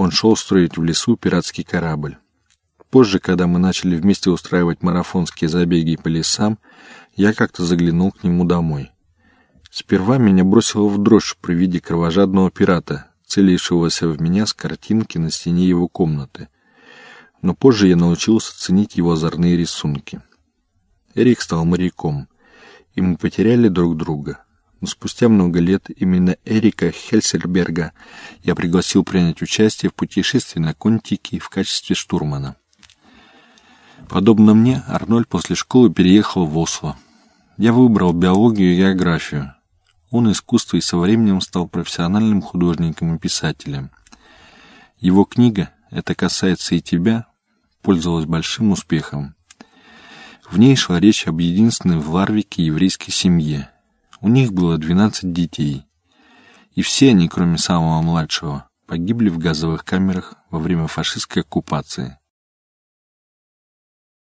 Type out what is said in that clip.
Он шел строить в лесу пиратский корабль. Позже, когда мы начали вместе устраивать марафонские забеги по лесам, я как-то заглянул к нему домой. Сперва меня бросило в дрожь при виде кровожадного пирата, целившегося в меня с картинки на стене его комнаты. Но позже я научился ценить его озорные рисунки. Эрик стал моряком, и мы потеряли друг друга. Но спустя много лет именно Эрика Хельсельберга я пригласил принять участие в путешествии на Контики в качестве штурмана. Подобно мне, Арнольд после школы переехал в Осло. Я выбрал биологию и географию. Он искусство и со временем стал профессиональным художником и писателем. Его книга «Это касается и тебя» пользовалась большим успехом. В ней шла речь об единственной в Ларвике еврейской семье. У них было 12 детей. И все они, кроме самого младшего, погибли в газовых камерах во время фашистской оккупации.